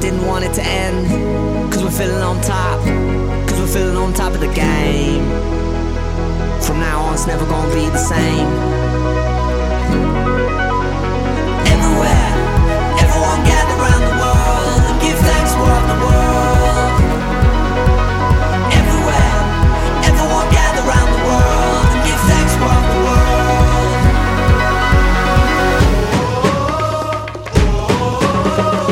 didn't want it to end. Cause we're feeling on top. Cause we're feeling on top of the game. From now on, it's never gonna be the same. Everywhere, everyone gather around the world and give thanks for the world. Everywhere, everyone gather the world and give thanks for the world. Oh, oh.